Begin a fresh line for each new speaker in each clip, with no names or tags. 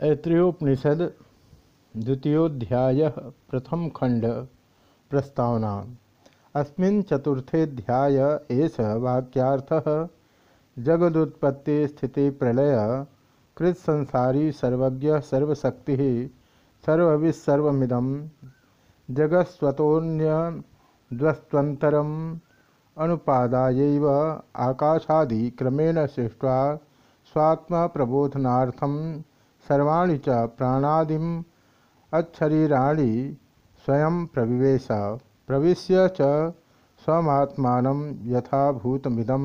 ऐत्रियोपनिषद द्वितीयोध्याय प्रथम खंड प्रस्तावना अस्मिन् चतुर्थेध्याय एष वाक्यार्थः, जगदुत्पत्ति स्थिति प्रलय कृत संसारी सर्वज्ञ सर्वशक्ति सर्वविसर्वमिदं जगत्स्वतोन्यद्वस्त्वन्तरम् अनुपादायैव आकाशादि क्रमेण सृष्ट्वा स्वात्मा प्रबोधनार्थम सर्वाणी च प्राणादिम अच्छरीराणि स्वयं प्रविवेश। प्रविश्य च यथाभूतमिदं।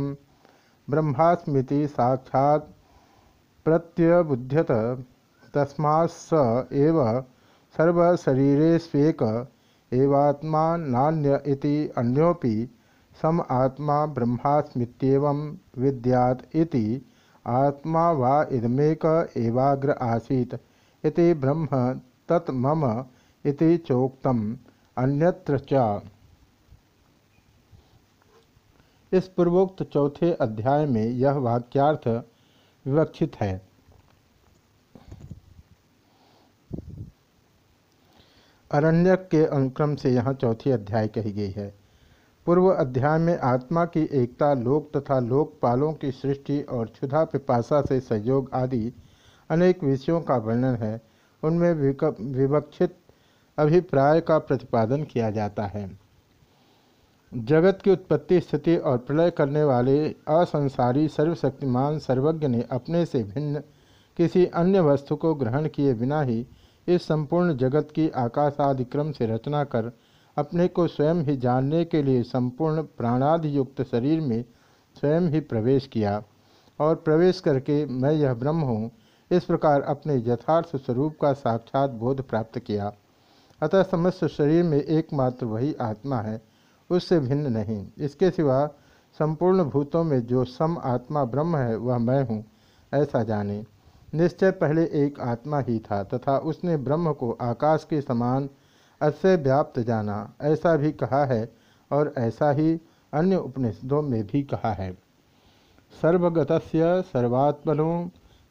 ब्रह्मास्मिति साक्षात् प्रत्यबुध्यत। तस्मात् एव सर्वशरीरेष्वेक एवात्मा नान्य इति अन्योपि सम आत्मा ब्रह्मास्मित्येवं विद्यात इति आत्मा वा इदमेक एवाग्र आसीत इति ब्रह्म तत् मम इति चोक्तम, अन्यत्र इस पूर्वोक्त चौथे अध्याय में यह वाक्यार्थ विवक्षित है। अरण्यक के अनुक्रम से यहाँ चौथी अध्याय कही गई है। पूर्व अध्याय में आत्मा की एकता, लोक तथा लोकपालों की सृष्टि और क्षुधा, पिपासा से सहयोग आदि अनेक विषयों का वर्णन है। उनमें विवक्षित अभिप्राय का प्रतिपादन किया जाता है। जगत की उत्पत्ति, स्थिति और प्रलय करने वाले असंसारी सर्वशक्तिमान सर्वज्ञ ने अपने से भिन्न किसी अन्य वस्तु को ग्रहण किए बिना ही इस संपूर्ण जगत की आकाशादिक्रम से रचना कर अपने को स्वयं ही जानने के लिए संपूर्ण प्राणादि युक्त शरीर में स्वयं ही प्रवेश किया और प्रवेश करके मैं यह ब्रह्म हूँ। इस प्रकार अपने यथार्थ स्वरूप का साक्षात बोध प्राप्त किया। अतः समस्त शरीर में एकमात्र वही आत्मा है। उससे भिन्न नहीं। इसके सिवा संपूर्ण भूतों में जो सम आत्मा ब्रह्म है, वह मैं हूँ, ऐसा जाने। निश्चय पहले एक आत्मा ही था तथा उसने ब्रह्म को आकाश के समान अस्य व्याप्त जाना। ऐसा भी कहा है और ऐसा ही अन्य उपनिषदों में भी कहा है। सर्वगत सर्वात्मनो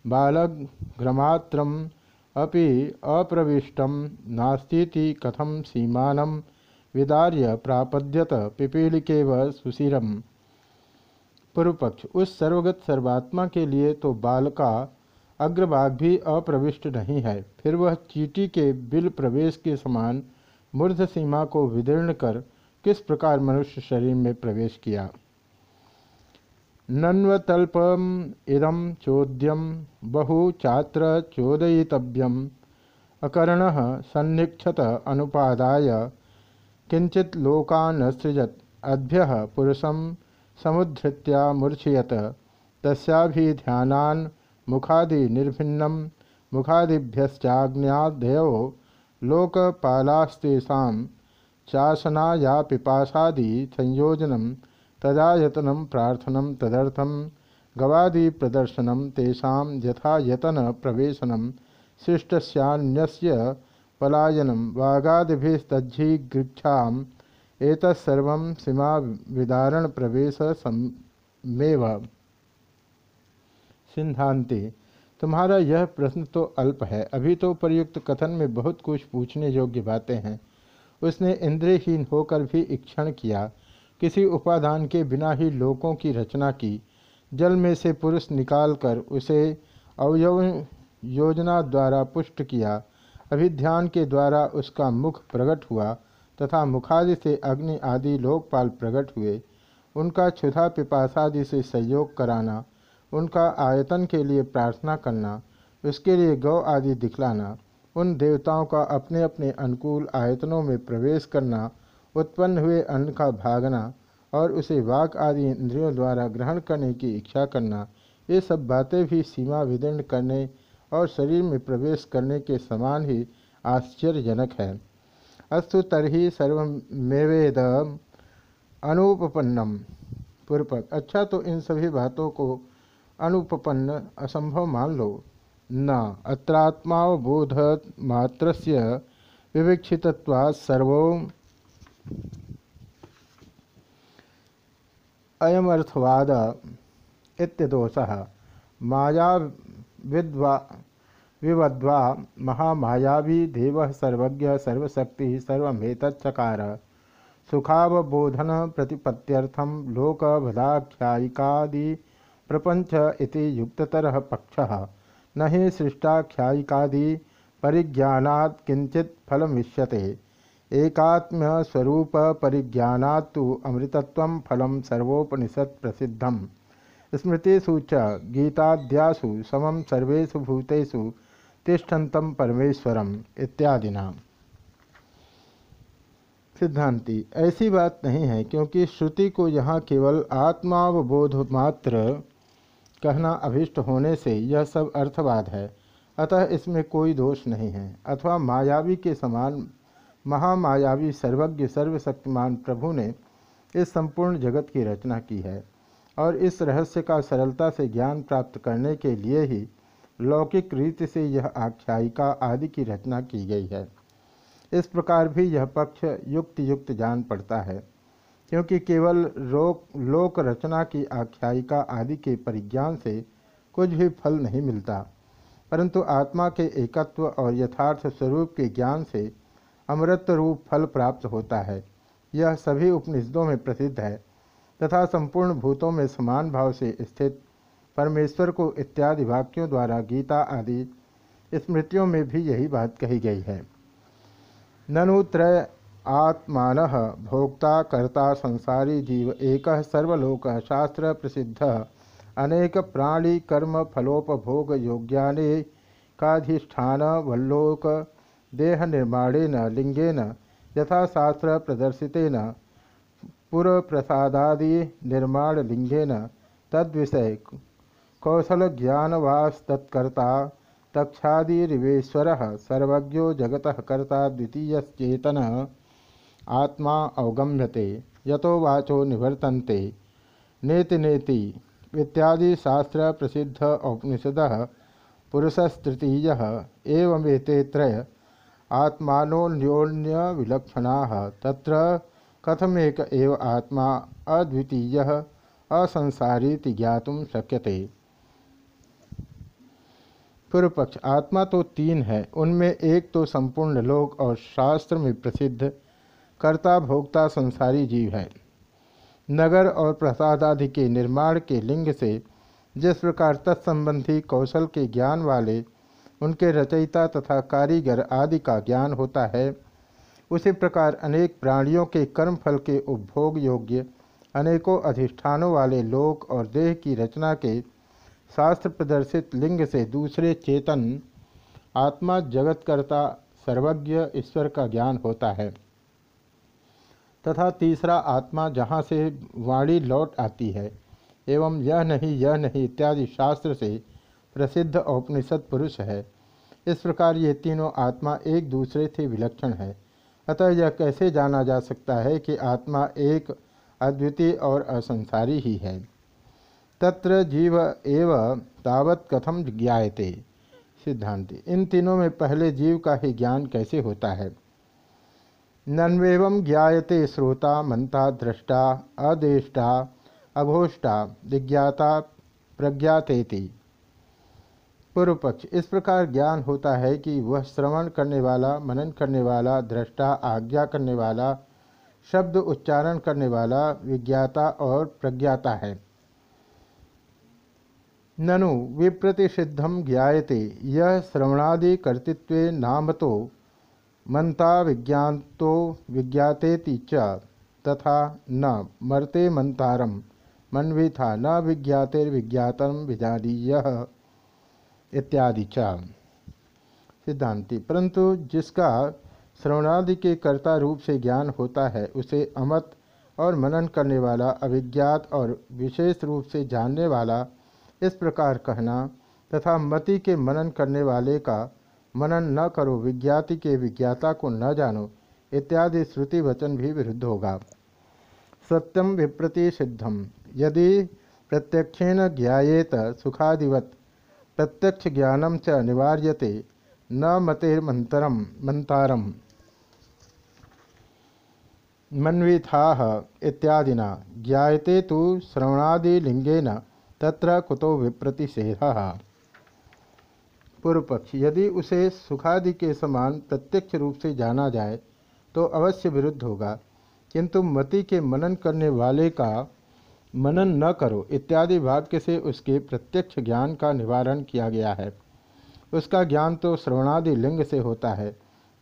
बालग्रमात्रम अपि अप्रविष्टम नास्ती कथम सीमानम विदार्य प्रापद्यत पिपीलिकेव सुशिरम। पूर्वपक्ष, उस सर्वगत सर्वात्मा के लिए तो बाल का अग्रभाग भी अप्रविष्ट नहीं है, फिर वह चीटी के बिल प्रवेश के समान मूर्ध सीमा को विदीर्ण कर किस प्रकार मनुष्य शरीर में प्रवेश किया? नन्वतल्पम इदम चोद्यम बहु चात्र चोदयितव्यम। अकर्ण सन्निक्षत अनुपादाय किंचित लोकान सृजत अभ्य पुरुषम समुद्धृत्या मूर्छयत। तस्याभिध्यानान् मुखादि निर्भिन्नम मुखादिभ्यश्चाग्न्यादयो लोकपालास्तेषा चासना या पिपाशादि संयोजन तदायतन प्राथना तदर्थम गवादि प्रदर्शन तेषा यथा यतन प्रवेशन सृष्टस्यान्यस्य पलायनम वागादिभिस्तज्जिगृक्षा एतत्सर्व सीमा विदारण प्रवेश समेव सिद्धांति तुम्हारा यह प्रश्न तो अल्प है। अभी तो प्रयुक्त कथन में बहुत कुछ पूछने योग्य बातें हैं। उसने इंद्रियहीन होकर भी इक्षण किया। किसी उपादान के बिना ही लोकों की रचना की। जल में से पुरुष निकालकर उसे अवयव योजना द्वारा पुष्ट किया। अभिध्यान के द्वारा उसका मुख प्रकट हुआ तथा मुखादि से अग्नि आदि लोकपाल प्रकट हुए। उनका क्षुधा पिपासादि से सहयोग कराना। उनका आयतन के लिए प्रार्थना करना, उसके लिए गौ आदि दिखलाना, उन देवताओं का अपने अपने अनुकूल आयतनों में प्रवेश करना, उत्पन्न हुए अन्न का भागना और उसे वाक आदि इंद्रियों द्वारा ग्रहण करने की इच्छा करना, ये सब बातें भी सीमा विदीर्ण करने और शरीर में प्रवेश करने के समान ही आश्चर्यजनक है। अस्तु तरही सर्वमेवेद अनुपन्नम पूर्वक अच्छा तो इन सभी बातों को अनुपन्न असंभव मान लो न अत्रात्मावबोध मात्र विवीक्षित्वा सर्व अयमर्थवाद इत्यदोष माया विद्वा विवद्वा महामायावी देव सर्वज्ञ, सर्वशक्ति सर्वेतचकार सुखावबोधन प्रतिपत्त्यर्थम लोकभदाख्यायिकादि प्रपंच इति युक्ततर पक्ष। न ही सृष्टाख्यायिकादि परिज्ञानात् किंचित फलमिष्यते एकात्म स्वरूप परिज्ञानात्तु अमृतत्व फलम सर्वोपनिषद प्रसिद्धम स्मृतिषु च गीताद्यासु समम सर्वेषु भूतेषु तिष्ठन्तं परमेश्वरम इत्यादिना। सिद्धांति, ऐसी बात नहीं है, क्योंकि श्रुति को यहाँ केवल आत्मावबोध मात्र कहना अभिष्ट होने से यह सब अर्थवाद है। अतः इसमें कोई दोष नहीं है। अथवा मायावी के समान, महामायावी सर्वज्ञ, सर्वशक्तिमान प्रभु ने इस संपूर्ण जगत की रचना की है और इस रहस्य का सरलता से ज्ञान प्राप्त करने के लिए ही लौकिक रीति से यह आख्यायिका आदि की रचना की गई है। इस प्रकार भी यह पक्ष युक्त युक्त जान पड़ता है। क्योंकि केवल रोक, लोक रचना की आख्यायिका आदि के परिज्ञान से कुछ भी फल नहीं मिलता। परंतु आत्मा के एकत्व और यथार्थ स्वरूप के ज्ञान से अमृत रूप फल प्राप्त होता है। यह सभी उपनिषदों में प्रसिद्ध है तथा संपूर्ण भूतों में समान भाव से स्थित परमेश्वर को इत्यादि वाक्यों द्वारा गीता आदि स्मृतियों में भी यही बात कही गई है। ननु त्रय आत्मान भोक्ता, कर्ता, संसारी जीव, एक सर्वलोक, शास्त्र प्रसिद्ध। अनेक प्राणी, कर्म, फलोपभोग, योग्याने, काधिष्ठान, वल्लोक देह निर्माणेन लिंगेन यथा शास्त्र प्रदर्शितेन, पुरप्रसादादि निर्माण लिंगेन, तद्विषय कौशल ज्ञानवास्तत्कर्ता तक्षादिवेश्वर सर्वज्ञो जगत कर्ता द्वितीयचेतन आत्मा अवगम्यते, यतो वाचो निवर्तन्ते। नेति नेति, इत्यादि शास्त्र प्रसिद्ध औपनिषद, पुरुषस्तृतीय, एवमेते त्रय आत्मानोन्योन्य विलक्षणा तत्र कथमेक एव आत्मा अद्वितीय असंसारी ज्ञातुम शक्यते। पूर्व पक्ष आत्मा तो तीन है, उनमें एक तो संपूर्ण लोक और शास्त्र में प्रसिद्ध कर्ता भोक्ता संसारी जीव है। नगर और प्रसाद आदि के निर्माण के लिंग से जिस प्रकार तत्संबंधी कौशल के ज्ञान वाले, उनके रचयिता तथा कारीगर आदि का ज्ञान होता है, उसी प्रकार अनेक प्राणियों के कर्मफल के उपभोग योग्य अनेकों अधिष्ठानों वाले लोक और देह की रचना के शास्त्र प्रदर्शित लिंग से दूसरे चेतन, आत्मा जगतकर्ता सर्वज्ञ ईश्वर का ज्ञान होता है। तथा तीसरा आत्मा जहाँ से वाणी लौट आती है, एवं यह नहीं यह नहीं इत्यादि शास्त्र से प्रसिद्ध औपनिषद पुरुष है। इस प्रकार ये तीनों आत्मा एक दूसरे से विलक्षण है। अतः यह कैसे जाना जा सकता है कि आत्मा एक अद्वितीय और असंसारी ही है? तत्र जीव एव तावत कथम ज्ञायते? सिद्धांति। इन तीनों में पहले जीव का ही ज्ञान कैसे होता है? नन्वेव ज्ञायते श्रोता, मंता दृष्टा अदेष्टा अभोष्टा विज्ञाता, प्रज्ञातेति। पूर्व पक्ष इस प्रकार ज्ञान होता है कि वह श्रवण करने वाला, मनन करने वाला दृष्टा आज्ञा करने वाला, शब्द उच्चारण करने वाला, विज्ञाता और प्रज्ञाता है। ननु विप्रतिषिद्धम ज्ञाते यह श्रवणादि कर्तृत्व नाम तो मनता विज्ञातो विज्ञातेति च तथा न मरते मनवी था न विज्ञातेर्विज्ञातम विजादीय इत्यादि च। सिद्धांति। परंतु जिसका श्रवणादि के कर्ता रूप से ज्ञान होता है, उसे अमत और मनन करने वाला अभिज्ञात और विशेष रूप से जानने वाला, इस प्रकार कहना तथा मति के मनन करने वाले का मनन न करो, विज्ञाति के विज्ञाता को न जानो, इत्यादि श्रुति वचन भी विरुद्ध होगा। सत्यम विप्रति सिद्धम यदि प्रत्यक्षेन ज्ञाएत सुखादिवत, प्रत्यक्ष ज्ञानम च अनिवार्यते, न मतेर्मंतरम मंतारम मन्विथा इत्यादिना। ज्ञाते तो श्रवणादिलिंगेन तत्र कुतो विप्रतिषेध पूर्व पक्ष यदि उसे सुखादि के समान प्रत्यक्ष रूप से जाना जाए तो अवश्य विरुद्ध होगा। किंतु मति के मनन करने वाले का मनन न करो। इत्यादि वाक्य से उसके प्रत्यक्ष ज्ञान का निवारण किया गया है। उसका ज्ञान तो श्रवणादि लिंग से होता है।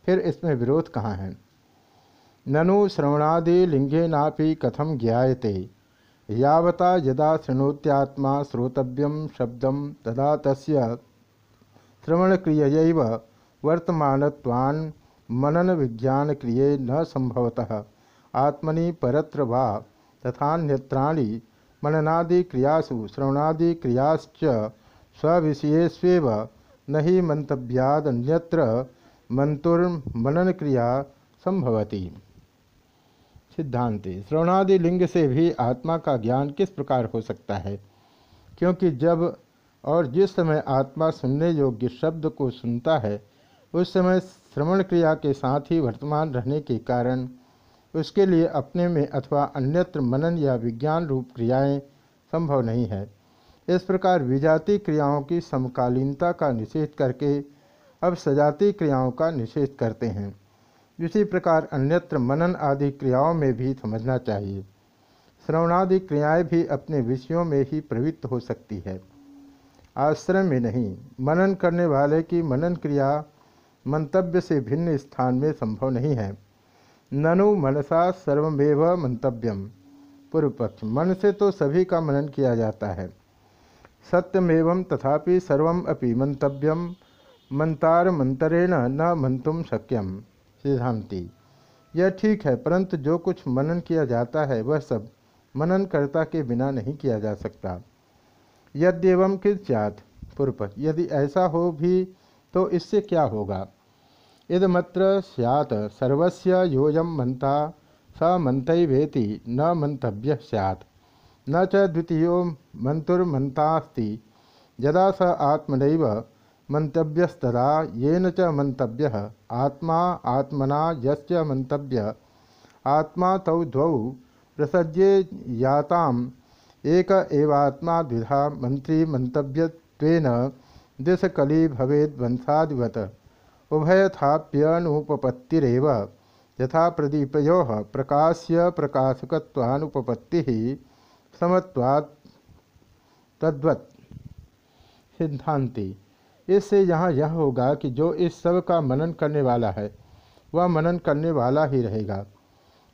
फिर इसमें विरोध कहाँ है? ननु श्रवणादि लिंगे नापि कथम ज्ञायते। यावता यदा शृणोत्यात्मा श्रोतव्यम शब्दम तदा तस्य श्रवणक्रिय वर्तमानत्वान् मनन विज्ञान क्रिय न संभवतः आत्मनि परत्र वा तथान्यत्राणि मननादि क्रियासु श्रवणादि क्रियाश्च स्विषयेष्व न ही मंतव्यादन्यत्र मंतुर्मनन क्रिया संभवती सिद्धांति श्रवणादि लिंग से भी आत्मा का ज्ञान किस प्रकार हो सकता है? क्योंकि जब और जिस समय आत्मा सुनने योग्य शब्द को सुनता है, उस समय श्रवण क्रिया के साथ ही वर्तमान रहने के कारण उसके लिए अपने में अथवा अन्यत्र मनन या विज्ञान रूप क्रियाएँ संभव नहीं है। इस प्रकार विजाति क्रियाओं की समकालीनता का निषेध करके अब सजाती क्रियाओं का निषेध करते हैं। इसी प्रकार अन्यत्र मनन आदि क्रियाओं में भी समझना चाहिए। श्रवणादि क्रियाएँ भी अपने विषयों में ही प्रवृत्त हो सकती है। आश्रम में नहीं। मनन करने वाले की मनन क्रिया मंतव्य से भिन्न स्थान में संभव नहीं है। ननु मनसा सर्वमेव मंतव्यम। पूर्व पक्ष मन से तो सभी का मनन किया जाता है। सत्यमेव तथापि सर्वम अपि मंतव्यम। मंतार मंतरेण न मंतुम शक्यम। सिद्धांति, यह ठीक है, परंतु जो कुछ मनन किया जाता है, वह सब मनन कर्ता के बिना नहीं किया जा सकता। यद्यवम कित सैत पूर्व। यदि ऐसा हो भी तो इससे क्या होगा? इदमत्र सैत सर्वस्य योजम मंता स मंतवेति न मंतव्य सैत न च द्वितीय मंतुर्मंतास्ति यदा स आत्मनैव मंतव्यस्तदा येन च मंतव्य आत्मा, आत्मना यस्य मंतव्य आत्मा तौ द्वौ प्रसज्ये याताम एक एवात्मा द्विधा मंत्री मंतव्यत्वेन दिशकली भवेद वंशादिवत। उभयथाप्यनुपपत्तिरव यथा प्रदीपयो प्रकाश्य प्रकाशकत्वानुपपत्ति समत्वात् तद्वत्। सिद्धांति। इससे यहाँ यह होगा कि जो इस सब का मनन करने वाला है, वह मनन करने वाला ही रहेगा।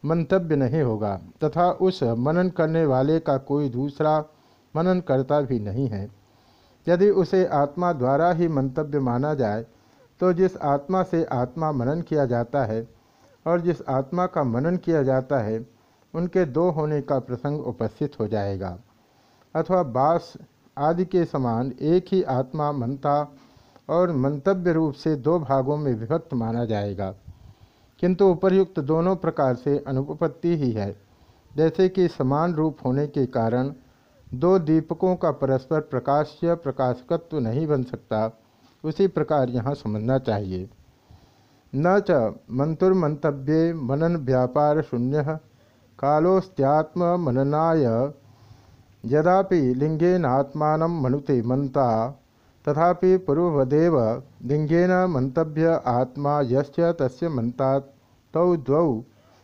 मंतव्य नहीं होगा, तथा उस मनन करने वाले का कोई दूसरा मनन करता भी नहीं है। यदि उसे आत्मा द्वारा ही मंतव्य माना जाए तो जिस आत्मा से आत्मा मनन किया जाता है और जिस आत्मा का मनन किया जाता है, उनके दो होने का प्रसंग उपस्थित हो जाएगा। अथवा बास आदि के समान एक ही आत्मा मनता और मंतव्य रूप से दो भागों में विभक्त माना जाएगा। किंतु उपर्युक्त दोनों प्रकार से अनुपपत्ति ही है। जैसे कि समान रूप होने के कारण दो दीपकों का परस्पर प्रकाश्य प्रकाशकत्व नहीं बन सकता, उसी प्रकार यहाँ समझना चाहिए। न च मंतुर्मंतव्ये मनन व्यापार शून्य कालोस्त्यात्म मननाय। यदापि लिंगेनात्मान मनुते मनता तथापि पूर्ववदेव लिंगेन मंतव्य आत्मा यस्य तस्य मंता तौ द्वौ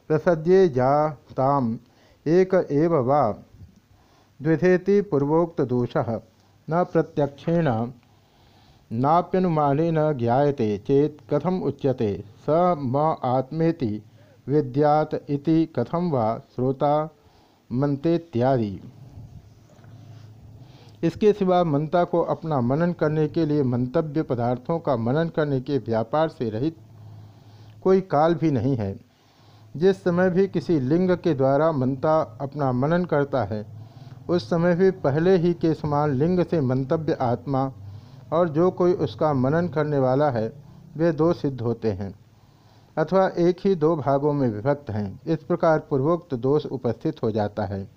प्रसज्ये जाताम एक एव वा। द्विधेति न प्रत्यक्षेण नाप्यनुमानेन ज्ञायते चेत कथम उच्यते? स म आत्मेति विद्यात इति कथम वा? श्रोता मंतेत्यादि इसके सिवा मनता को अपना मनन करने के लिए मंतव्य पदार्थों का मनन करने के व्यापार से रहित कोई काल भी नहीं है। जिस समय भी किसी लिंग के द्वारा मनता अपना मनन करता है, उस समय भी पहले ही के समान लिंग से मंतव्य आत्मा और जो कोई उसका मनन करने वाला है, वे दो सिद्ध होते हैं अथवा एक ही दो भागों में विभक्त हैं। इस प्रकार पूर्वोक्त दोष उपस्थित हो जाता है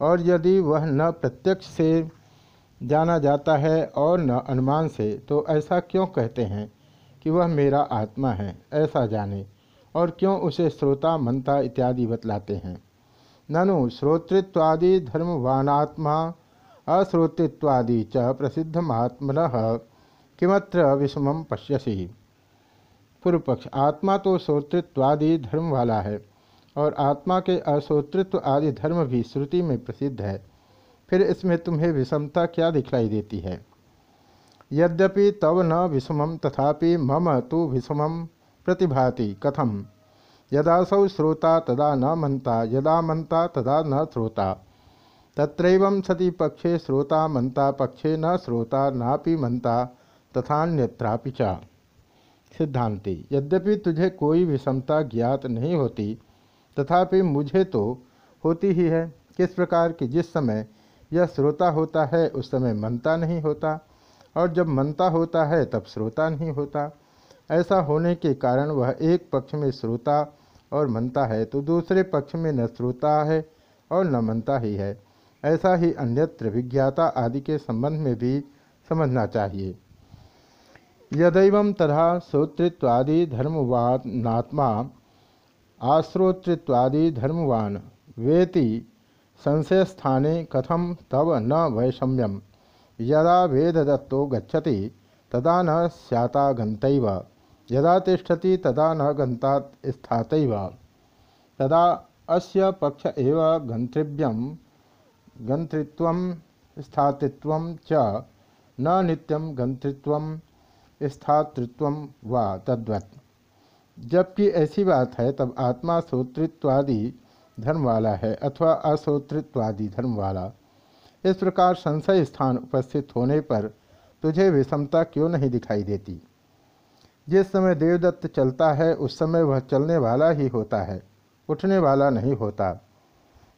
और यदि वह न प्रत्यक्ष से जाना जाता है और न अनुमान से तो ऐसा क्यों कहते हैं कि वह मेरा आत्मा है? ऐसा जाने। और क्यों उसे श्रोता मनता इत्यादि बतलाते हैं? ननु, श्रोतृत्वादि धर्मवानात्मा, अश्रोतृत्वादि च प्रसिद्धमात्मन, किमत्र विषम पश्यसी। पूर्व पक्ष आत्मा तो श्रोतृत्वादि धर्म वाला है, और आत्मा के अश्रोतृत्व आदि धर्म भी श्रुति में प्रसिद्ध है। फिर इसमें तुम्हें विषमता क्या दिखलाई देती है? यद्यपि तव न विषमम तथापि मम तो विषमम प्रतिभाति कथम। यदासौ श्रोता तदा न मनता, यदा मनता तदा न श्रोता। तत्रैव सती पक्षे श्रोता मनता, पक्षे न श्रोता नापि मनता, तथान्यत्रापि च। सिद्धांति, यद्यपि तुझे कोई विषमता ज्ञात नहीं होती, तथापि मुझे तो होती ही है। किस प्रकार कि जिस समय यह श्रोता होता है, उस समय मनता नहीं होता। और जब मनता होता है, तब श्रोता नहीं होता। ऐसा होने के कारण वह एक पक्ष में श्रोता और मनता है तो दूसरे पक्ष में न श्रोता है और न मनता ही है। ऐसा ही अन्यत्र विज्ञाता आदि के संबंध में भी समझना चाहिए। यदैव तथा श्रोतृत्वादि धर्मवानात्मा, आश्रोतृत्वादि धर्मवान, वेति संशय स्थाने कथम तव न वैषम्यम। यदा वेददत्तो गच्छति, तदा न स्याता गंतैव यदा तिष्ठति, तदा न गंता स्थातैव। तदा अस्य पक्ष एव गंतृव्यम गंतृत्व स्थातृत्व च न नित्यम गंतृत्व स्थातृत्व व तद्वत्। जबकि ऐसी बात है, तब आत्मा श्रोतृत्वादि धर्म वाला है अथवा अश्रोतृत्वादि धर्म वाला इस प्रकार संशय स्थान उपस्थित होने पर तुझे विषमता क्यों नहीं दिखाई देती? जिस समय देवदत्त चलता है, उस समय वह चलने वाला ही होता है, उठने वाला नहीं होता।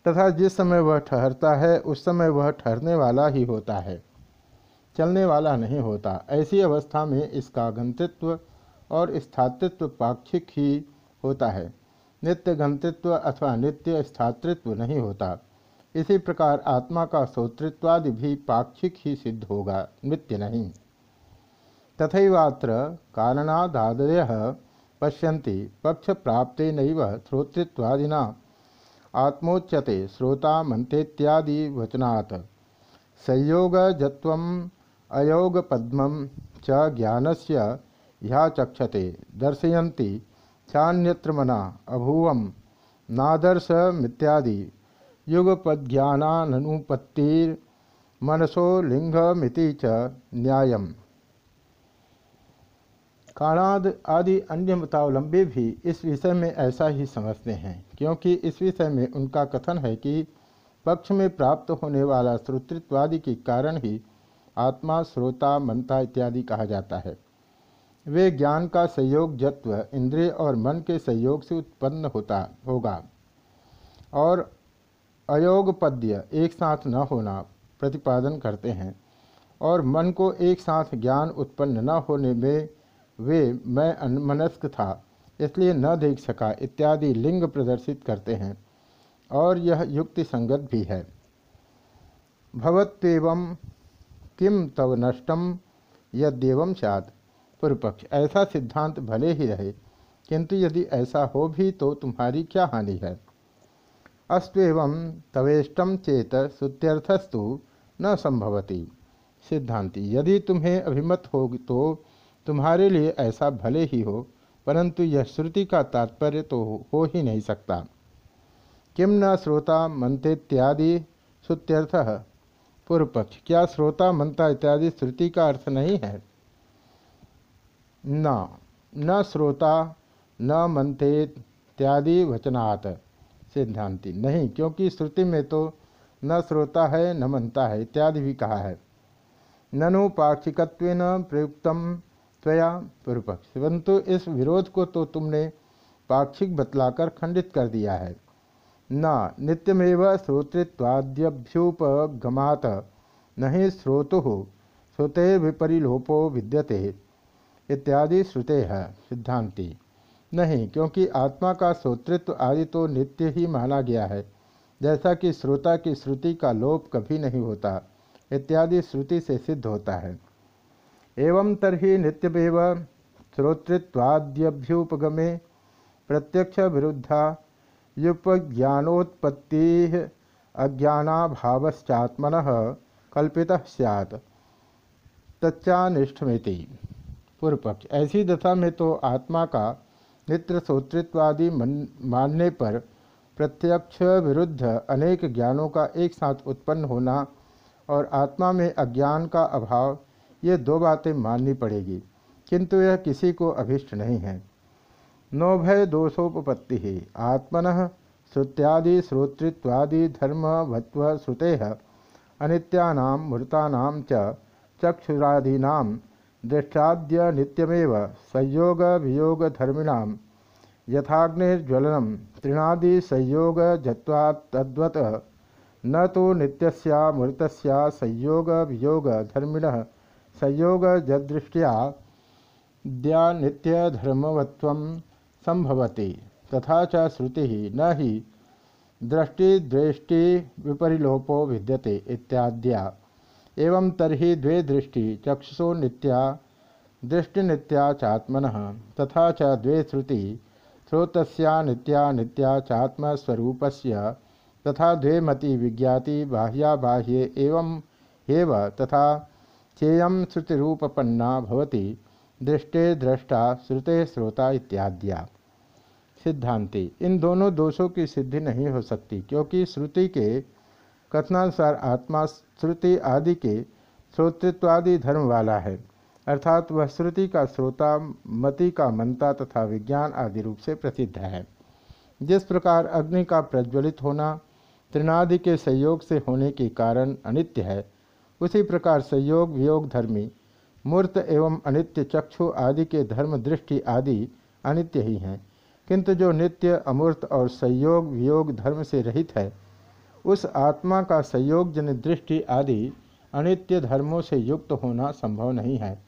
तथा जिस समय वह ठहरता है, उस समय वह ठहरने वाला ही होता है, चलने वाला नहीं होता। ऐसी अवस्था में इसका गंतित्व और स्थातित्व पाक्षिक ही होता है। नित्य गंतृत्व अथवा नित्य स्थातृत्व नहीं होता। इसी प्रकार आत्मा का श्रोतृत्वादि भी पाक्षिक ही सिद्ध होगा, नित्य नहीं। तथैवात्र कारणादादय पश्यन्ति पक्ष प्राप्ते नैव श्रोतृत्वादिना। आत्मोच्यते श्रोता मंत्रेत्यादि वचनात्। संयोगजत्व अयोगपद्म च ज्ञानस्य ह्या चक्षते चान्यत्र मना अभूवम नादर्शमित्यादि युगपज्ञानुपत्तिर्मनसो लिंगमिति च न्यायम। काणाद आदि अन्य मतावलंबी भी इस विषय में ऐसा ही समझते हैं, क्योंकि इस विषय में उनका कथन है कि पक्ष में प्राप्त होने वाला श्रोतृत्वादि के कारण ही आत्मा, श्रोता, मनता इत्यादि कहा जाता है। वे ज्ञान का संयोग जत्व, इंद्रिय और मन के संयोग से उत्पन्न होता होगा। और अयोग पद्य एक साथ न होना प्रतिपादन करते हैं। और मन को एक साथ ज्ञान उत्पन्न न होने में वे मैं अनमनस्क था, इसलिए न देख सका, इत्यादि लिंग प्रदर्शित करते हैं। और यह युक्ति संगत भी है। भवत्व किम तव नष्टम यद्यवम सात पूर्व पक्ष ऐसा सिद्धांत भले ही रहे, किंतु यदि ऐसा हो भी तो तुम्हारी क्या हानि है? अस्तव तवेष्टम चेत सुत्यर्थस्तु न संभवती। सिद्धांति, यदि तुम्हें अभिमत हो तो तुम्हारे लिए ऐसा भले ही हो, परंतु यह श्रुति का तात्पर्य तो हो ही नहीं सकता। किम न श्रोता मंतेत्यादि सुत्यर्थ? पूर्व पक्ष क्या श्रोता मंता इत्यादि श्रुति का अर्थ नहीं है? न न श्रोता, न मनते इत्यादि वचनात् सिद्धांति। नहीं, क्योंकि श्रुति में तो न श्रोता है, न मनता है इत्यादि भी कहा है। ननु पाक्षिकत्व प्रयुक्तम त्वया पूर्वपक्ष परंतु इस विरोध को तो तुमने पाक्षिक बतलाकर खंडित कर दिया है। न, नित्यमेव श्रोतृत्वाद्यभ्युपगमात नहीं श्रोतु श्रुते विपरिलोपो विद्यते इत्यादि श्रुते है, सिद्धांति। नहीं, क्योंकि आत्मा का श्रोतृत्व आदि तो नित्य ही माना गया है, जैसा कि श्रोता की श्रुति का लोप कभी नहीं होता, इत्यादि श्रुति से सिद्ध होता है। एवं तरही नित्यमेव श्रोतृत्वाद्यभ्युपगमे प्रत्यक्ष विरुद्धा युपज्ञानोत्पत्ति अज्ञानाभावश्चात्मन कल्पित सैत् तच्चानिष्ठमिति। पूर्व पक्ष ऐसी दशा में तो आत्मा का नित्र श्रोतृत्वादि मानने पर प्रत्यक्ष विरुद्ध अनेक ज्ञानों का एक साथ उत्पन्न होना और आत्मा में अज्ञान का अभाव, ये दो बातें माननी पड़ेगी, किंतु यह किसी को अभिष्ट नहीं है। नोभय दोषोपत्ति ही आत्मन श्रुत्यादि श्रोतृत्वादि धर्मवत्व श्रुते, अनित्यानां, मृतानां च चक्षुरादीना दृष्टाद्य नित्यमेव संयोग वियोग धर्मिणां यथाग्निर्ज्वलनम। तृणादि संयोग तद्वत। न तो नित्यस्या मृतस्या संयोग वियोग धर्मिण। संयोग जदृष्टिया द्या नित्य धर्मवत्व संभवती। तथा च श्रुति न ही दृष्टि विपरीलोपो विद्यते इत्याद्या। एवं तरी द्वे दृष्टि चक्षुषो नित्या दृष्टि नित्या चात्मन, तथा च द्वे श्रुति स्रोतस्या नित्या नित्या चात्मस्वरूपस्य, तथा द्वे मति विज्ञाति बाह्या बाह्ये एवं हेव तथा चेयम श्रुतिरूपन्ना भवति, दृष्टे दृष्टा श्रुते श्रोता इत्याद्या। सिद्धांति। इन दोनों दोषों की सिद्धि नहीं हो सकती, क्योंकि श्रुति के कथनानुसार आत्मा श्रुति आदि के श्रोतृत्वादि धर्म वाला है। अर्थात वह श्रुति का श्रोता, मति का मंता तथा विज्ञान आदि रूप से प्रसिद्ध है। जिस प्रकार अग्नि का प्रज्वलित होना, त्रिनादि के संयोग से होने के कारण अनित्य है, उसी प्रकार संयोग, वियोग धर्मी, मूर्त एवं अनित्य चक्षु आदि के धर्म दृष्टि आदि अनित्य ही हैं। किंतु जो नित्य, अमूर्त और संयोग, वियोग धर्म से रहित है उस आत्मा का संयोग जन दृष्टि आदि अनित्य धर्मों से युक्त होना संभव नहीं है।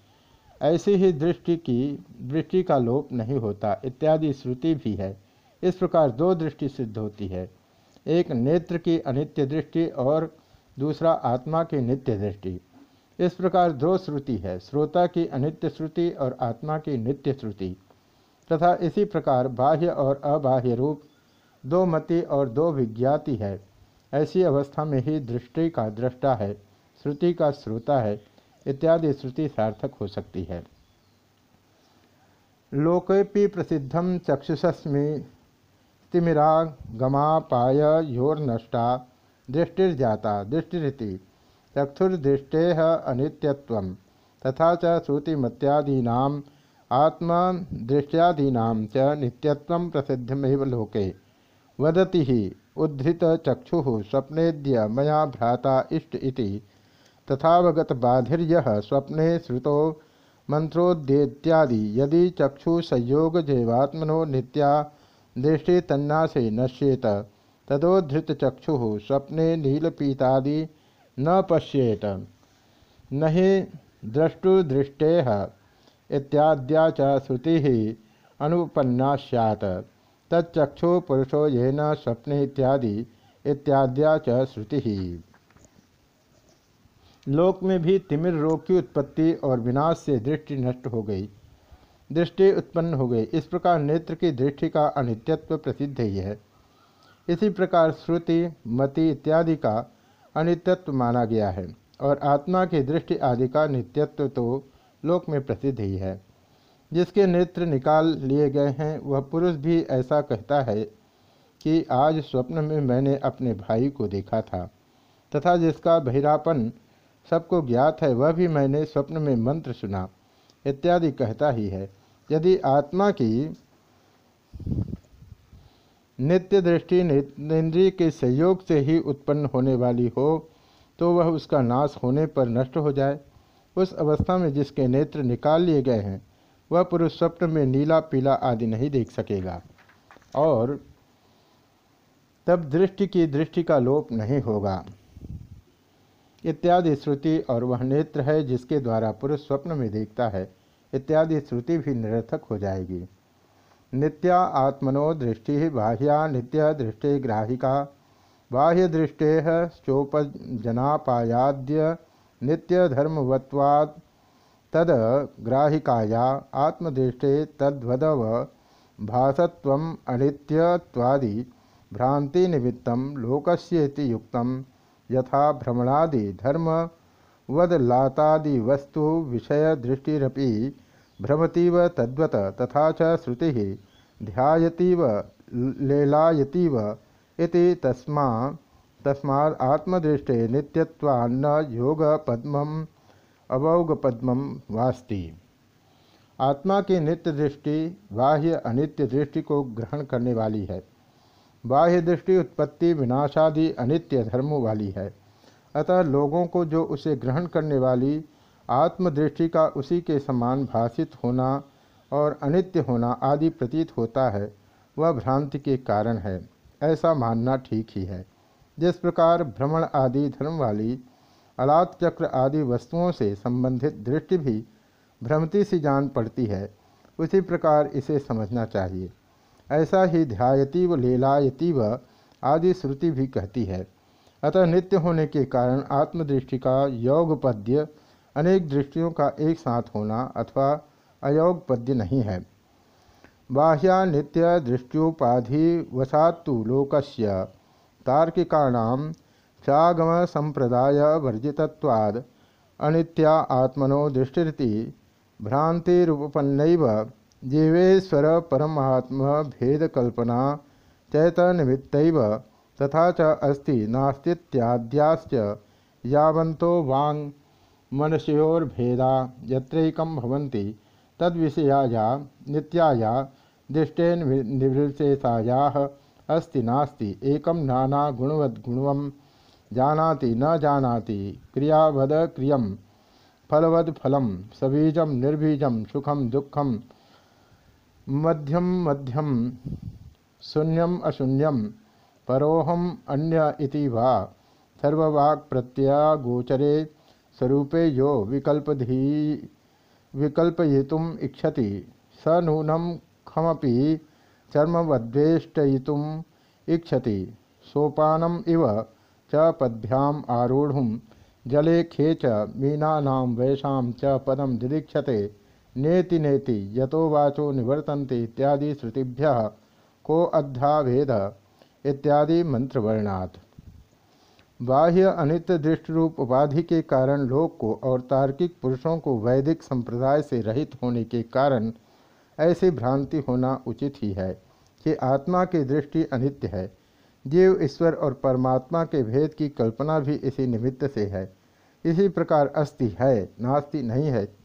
ऐसी ही दृष्टि की, दृष्टि का लोप नहीं होता, इत्यादि श्रुति भी है। इस प्रकार दो दृष्टि सिद्ध होती है। एक नेत्र की अनित्य दृष्टि और दूसरा आत्मा की नित्य दृष्टि। इस प्रकार दो श्रुति है, श्रोता की अनित्य श्रुति और आत्मा की नित्य श्रुति। तथा इसी प्रकार बाह्य और अबाह्य रूप, दो मति और दो विज्ञाति है। ऐसी अवस्था में ही दृष्टि का दृष्टा है, श्रुति का श्रोता है, इत्यादि श्रुति सार्थक हो सकती है। लोकेपि प्रसिद्धम चक्षुषस्मी तिमिरा गमापाय योर्नष्टा, दृष्टिर्जाता, दृष्टिरिति, चक्षुर्दृष्टे अनित्यत्व, तथा च श्रुतिमत्यादीना च नित्यत्व प्रसिद्धमेव लोके। वदति ही उद्धृत चक्षु स्वप्नेद्य मया भ्राता इष्ट इति। तथावगत बाधिर्य स्वप्ने श्रुतो मंत्रोद्येत्यादि यदि चक्षु संयोग जैवात्मनो नित्या दृष्टि तन्ना से नश्येत तदोद्धृत चक्षु स्वप्ने नीलपीतादि न पश्येत। न ही द्रष्टुदृष्टे इत्याद्या च श्रुति अनुपन्ना सैत् तच्चक्षु पुरुषो ये न स्वप्ने इत्यादि, इत्याद्या च श्रुति। लोक में भी तिमिर रोग की उत्पत्ति और विनाश से दृष्टि नष्ट हो गई, दृष्टि उत्पन्न हो गई। इस प्रकार नेत्र की दृष्टि का अनित्यत्व प्रसिद्ध ही है। इसी प्रकार श्रुति, मति इत्यादि का अनित्यत्व माना गया है और आत्मा की दृष्टि आदि का नित्यत्व तो लोक में प्रसिद्ध ही है। जिसके नेत्र निकाल लिए गए हैं, वह पुरुष भी ऐसा कहता है कि आज स्वप्न में मैंने अपने भाई को देखा था, तथा जिसका बहिरापन सबको ज्ञात है, वह भी मैंने स्वप्न में मंत्र सुना, इत्यादि कहता ही है। यदि आत्मा की नित्य दृष्टि इंद्रिय के सहयोग से ही उत्पन्न होने वाली हो तो वह उसका नाश होने पर नष्ट हो जाए। उस अवस्था में जिसके नेत्र निकाल लिए गए हैं वह पुरुष स्वप्न में नीला, पीला आदि नहीं देख सकेगा। और तब दृष्टि की दृष्टि का लोप नहीं होगा। इत्यादि श्रुति और वह नेत्र है जिसके द्वारा पुरुष स्वप्न में देखता है, इत्यादि श्रुति भी निरर्थक हो जाएगी। नित्या आत्मनो दृष्टि बाह्या, नित्य दृष्टि ग्राहिका, बाह्य दृष्टे चोपजनापायाद्य, नित्य धर्मवत्वाद तद ग्राहिकाया आत्मदृष्टे तद्वदव भासत्व अनित्यत्वादि भ्रांति निमित्त लोकस्येति युक्त यथा भ्रमणादि धर्म वद वस्तु विषय दृष्टिरपि भ्रमतीव तद्वत तथा च श्रुति ध्यातीव लेलायतीव इति तस्मा तस्मात् आत्मदृष्टे नित्यत्वान्न योग अवौग पद्मम वास्ति। आत्मा की नित्य दृष्टि बाह्य अनित्य दृष्टि को ग्रहण करने वाली है। बाह्य दृष्टि उत्पत्ति, विनाशादि अनित्य धर्मों वाली है। अतः लोगों को जो उसे ग्रहण करने वाली, आत्मदृष्टि का उसी के समान भाषित होना और अनित्य होना आदि प्रतीत होता है, वह भ्रांति के कारण है। ऐसा मानना ठीक ही है। जिस प्रकार भ्रमण आदि धर्म वाली अलात चक्र आदि वस्तुओं से संबंधित दृष्टि भी भ्रमती सी जान पड़ती है। उसी प्रकार इसे समझना चाहिए। ऐसा ही ध्यायती व लीलायती व आदि श्रुति भी कहती है। अतः नित्य होने के कारण आत्मदृष्टि का योग पद्य अनेक दृष्टियों का एक साथ होना अथवा अयोग पद्य नहीं है। बाह्या नित्य दृष्टोपाधि वसात्तु लोकस्य तार्किकाणाम चागम संप्रदाय वर्जितवाद अनित्या आत्मनो दृष्टिरिति भ्रांतिरुपन्न जीवेश्वर परमात्म भेदकल्पना चैतन्यमित्त तथा च अस्ति नास्तीत्याद्याश्च यावन्तो वांग मनस्योर्भेदा तद्विषयाया नित्याया दृष्टेन निर्विशेषायाः अस्ति नास्ति एकम नाना गुणवद गुणव जानाति, न जानाति, क्रियावद क्रियम, फलवद फलम, सबीजम निर्बीजम, सुखम दुखम, मध्यम मध्यम, शून्यम अशून्यम, परोहम अन्य इति वा सर्ववाक् प्रत्यागोचरे स्वरूपे यो विकल्पधी, विकल्पयितुम इच्छति, स नूनम खमपि चर्मवद्वेष्टयितुम इच्छति, सोपानम इव च पद्भ्याम आरूढ़, जले खेच मीना वैशा च पदम दिदीक्षते नेति नेति यतो वाचो निवर्तन्ते इत्यादि श्रुतिभ्य को अध्यावेद इत्यादि मंत्रवर्णात्। बाह्य अनित्य दृष्टि रूप उपाधि के कारण लोक को और तार्किक पुरुषों को वैदिक संप्रदाय से रहित होने के कारण ऐसी भ्रांति होना उचित ही है कि आत्मा की दृष्टि अनित्य है। जीव, ईश्वर और परमात्मा के भेद की कल्पना भी इसी निमित्त से है। इसी प्रकार अस्ति है, नास्ति नहीं है।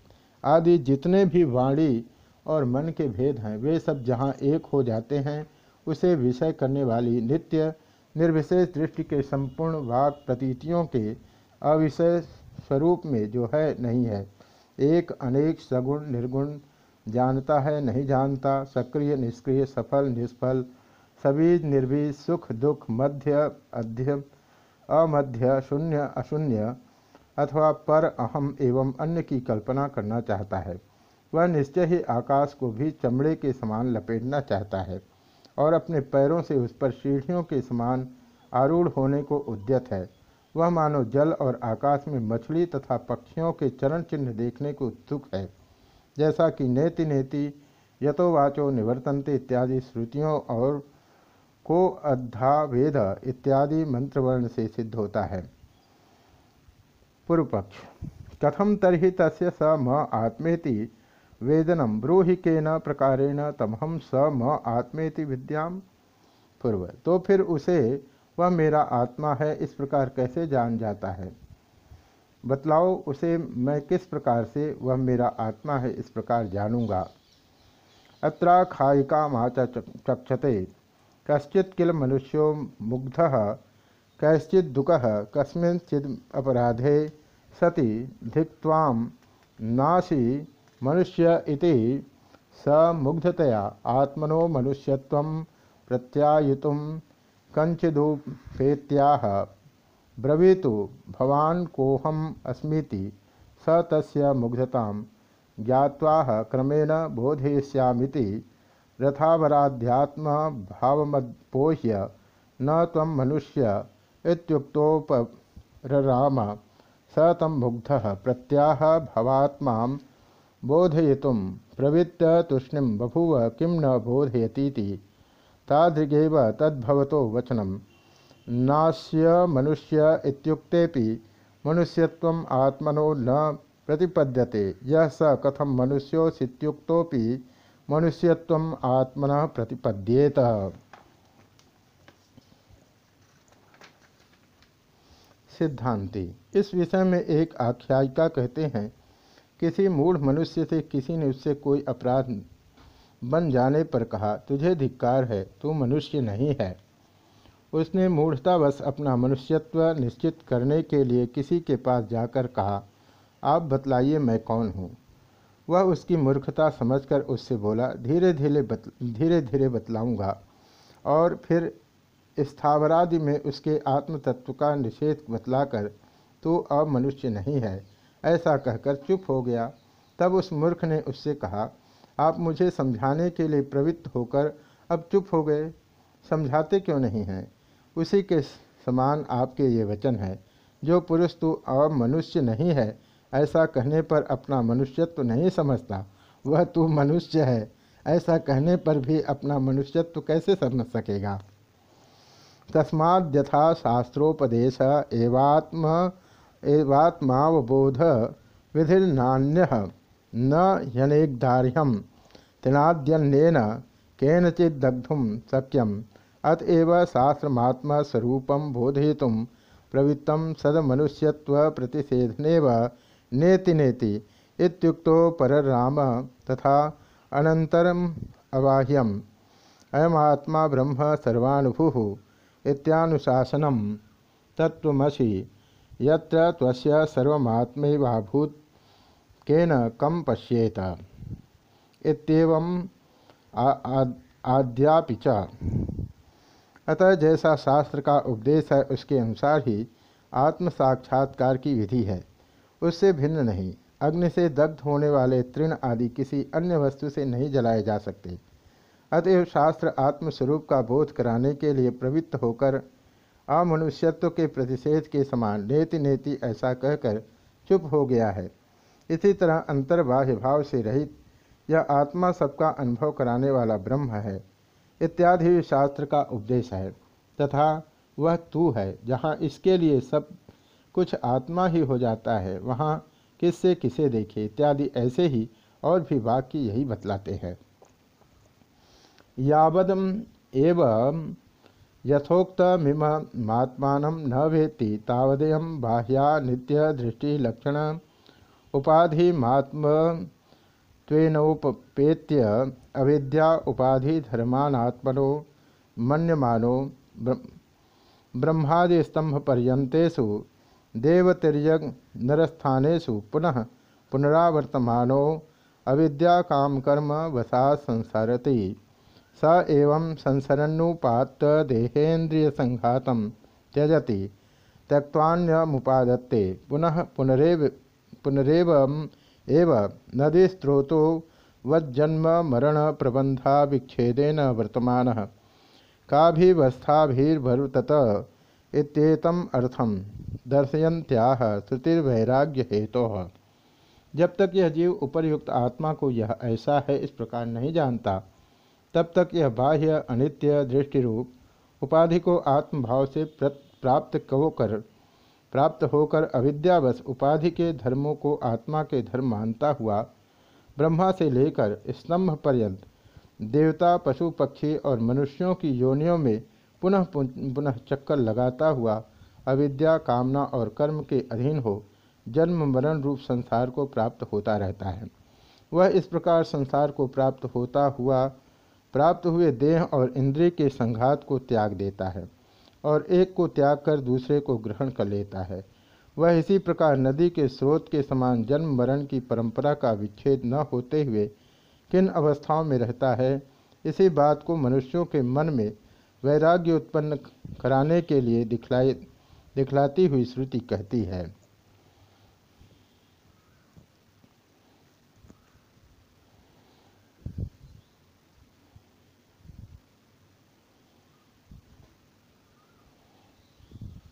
आदि जितने भी वाणी और मन के भेद हैं, वे सब जहाँ एक हो जाते हैं, उसे विषय करने वाली नित्य, निर्विशेष दृष्टि के संपूर्ण वाक प्रतीतियों के अविषय स्वरूप में जो है, नहीं है। एक अनेक सगुण निर्गुण जानता है, नहीं जानता, सक्रिय, निष्क्रिय, सफल, निष्फल सभी निर्बीज सुख दुख मध्य अध्य अमध्य शून्य अशून्य अथवा पर अहम एवं अन्य की कल्पना करना चाहता है। वह निश्चय ही आकाश को भी चमड़े के समान लपेटना चाहता है और अपने पैरों से उस पर सीढ़ियों के समान आरूढ़ होने को उद्यत है। वह मानो जल और आकाश में मछली तथा पक्षियों के चरण चिन्ह देखने को उत्सुक है। जैसा कि नेति नेति यतो वाचो निवर्तन्ते इत्यादि श्रुतियों और को अध्यावेद इत्यादि मंत्रवर्ण से सिद्ध होता है। पूर्व पक्ष कथम तरी तस् स म आत्मेति वेदनम ब्रूहि के न प्रकारेण तमहम स म आत्मेति विद्याम पूर्व तो फिर उसे, वह मेरा आत्मा है, इस प्रकार कैसे जान जाता है? बतलाओ उसे मैं किस प्रकार से, वह मेरा आत्मा है, इस प्रकार जानूँगा। अत्रा खायिका माचा चक्षते कश्चित किल मनुष्यो मुग्ध, कैश्चित दुख कस्मिंचिद अपराधे सति धिक्वाम नासी मनुष्य इति स मुग्धतया आत्मनो मनुष्यत्व प्रत्यायुतुम कंचिदुपेत्याह ब्रवीतु, भवान कोहम अस्मीति स तस्य ज्ञावाह क्रमेण बोधयिष्यामिति रथावराध्यात्म भावमपोह्य न तम मनुष्य इत्युक्तोपराम स तम मुग्ध प्रत्याह भवात्मा बोधयितुं प्रवृत्त तूष्णिं बभूव किं न बोधयती तादृगेव तद्भवतो वचनम् नास्य मनुष्य इत्युक्तेपि आत्मनो न प्रतिपद्यते। यह स कथम मनुष्योसितुक्तोपि मनुष्यत्व आत्मन प्रतिपद्येत। सिद्धांति। इस विषय में एक आख्यायिका कहते हैं, किसी मूढ़ मनुष्य से किसी ने उससे कोई अपराध बन जाने पर कहा, तुझे धिक्कार है, तू मनुष्य नहीं है। उसने मूढ़तावश अपना मनुष्यत्व निश्चित करने के लिए किसी के पास जाकर कहा, आप बतलाइए मैं कौन हूँ? वह उसकी मूर्खता समझकर उससे बोला, धीरे धीरे बत, धीरे धीरे बतलाऊँगा। और फिर स्थावरादि में उसके आत्म तत्व का निषेध बतलाकर तो अब मनुष्य नहीं है। ऐसा कहकर चुप हो गया। तब उस मूर्ख ने उससे कहा, आप मुझे समझाने के लिए प्रवृत्त होकर अब चुप हो गए। समझाते क्यों नहीं हैं? उसी के समान आपके ये वचन है। जो पुरुष तो अब मनुष्य नहीं है ऐसा कहने पर अपना मनुष्यत्व नहीं समझता। वह तू मनुष्य है। ऐसा कहने पर भी अपना मनुष्यत्व कैसे समझ सकेगा? तस्माद्यथा शास्त्रोपदेश एवात्म, एवात्मावबोध विधिर्नान्य न यनेग्दार्यम तृणाद्यन्नेन केनचिदग्धुम शक्यम अतएव शास्त्रमात्मस्वरूप बोधयितुं प्रवृत्त सदमनुष्यत्व प्रतिषेधनेव नेति नेति इत्युक्तो परराम तथा अनंतरम अबाह्यम। अयमात्मा ब्रह्म सर्वानुभु इत्यानुशासनम। तत्वमसि यत्र त्वस्य केन कम पश्येत। इतम आद्यापि च। अतः जैसा शास्त्र का उपदेश है, उसके अनुसार ही आत्म साक्षात्कार की विधि है। उससे भिन्न नहीं। अग्नि से दग्ध होने वाले तृण आदि किसी अन्य वस्तु से नहीं जलाए जा सकते। अतएव शास्त्र आत्मस्वरूप का बोध कराने के लिए प्रवृत्त होकर अमनुष्यत्व के प्रतिषेध के समान नेति नेति ऐसा कहकर चुप हो गया है। इसी तरह अंतर्बाह्य भाव से रहित यह आत्मा सबका अनुभव कराने वाला ब्रह्म है। इत्यादि शास्त्र का उपदेश है। तथा वह तू है, जहाँ इसके लिए सब कुछ आत्मा ही हो जाता है, वहाँ किससे किसे देखे, इत्यादि ऐसे ही और भी वाक्य यही बतलाते हैं। यावदम एव यथोक्तमिमात्मा न वेत्ति तावदेय बाह्या नित्य दृष्टि लक्षण उपाधि महात्म उपाधिमात्मेनोपेत्य अविद्या उपाधि धर्मात्मनो मन्यमानो ब्रह्मादिस्तंभपर्यंतेषु देवतिर्यग नरस्थानेषु पुनः पुनरावर्तमानो अविद्या काम कर्म वसा संसारती। स एवं संसरन्नुपात देहेन्द्रिय संघात त्यजति त्यक्वान्यमुपादत्ते पुनः पुनरेव पुनरेव एव नदी स्रोतो वज्जन्म मरण प्रबंधा विच्छेदेन वर्तमान। काभिवस्थाभिर्भरुतत इत्येतम अर्थम। दर्शयंत्याह श्रुतिर्वैराग्य हेतु तो जब तक यह जीव उपरयुक्त आत्मा को यह ऐसा है, इस प्रकार नहीं जानता, तब तक यह बाह्य अनित्य दृष्टि रूप उपाधि को आत्मभाव से प्राप्त होकर प्राप्त होकर अविद्यावश उपाधि के धर्मों को आत्मा के धर्म मानता हुआ, ब्रह्मा से लेकर स्तंभ पर्यंत देवता, पशु, पक्षी और मनुष्यों की योनियों में पुनः पुनः चक्कर लगाता हुआ अविद्या, कामना और कर्म के अधीन हो, जन्म मरण रूप संसार को प्राप्त होता रहता है। वह इस प्रकार संसार को प्राप्त होता हुआ, प्राप्त हुए देह और इंद्रिय के संघात को त्याग देता है और एक को त्याग कर दूसरे को ग्रहण कर लेता है। वह इसी प्रकार नदी के स्रोत के समान जन्म मरण की परंपरा का विच्छेद न होते हुए किन अवस्थाओं में रहता है, इसी बात को मनुष्यों के मन में वैराग्य उत्पन्न कराने के लिए दिखलाई दिखलाती हुई श्रुति कहती है।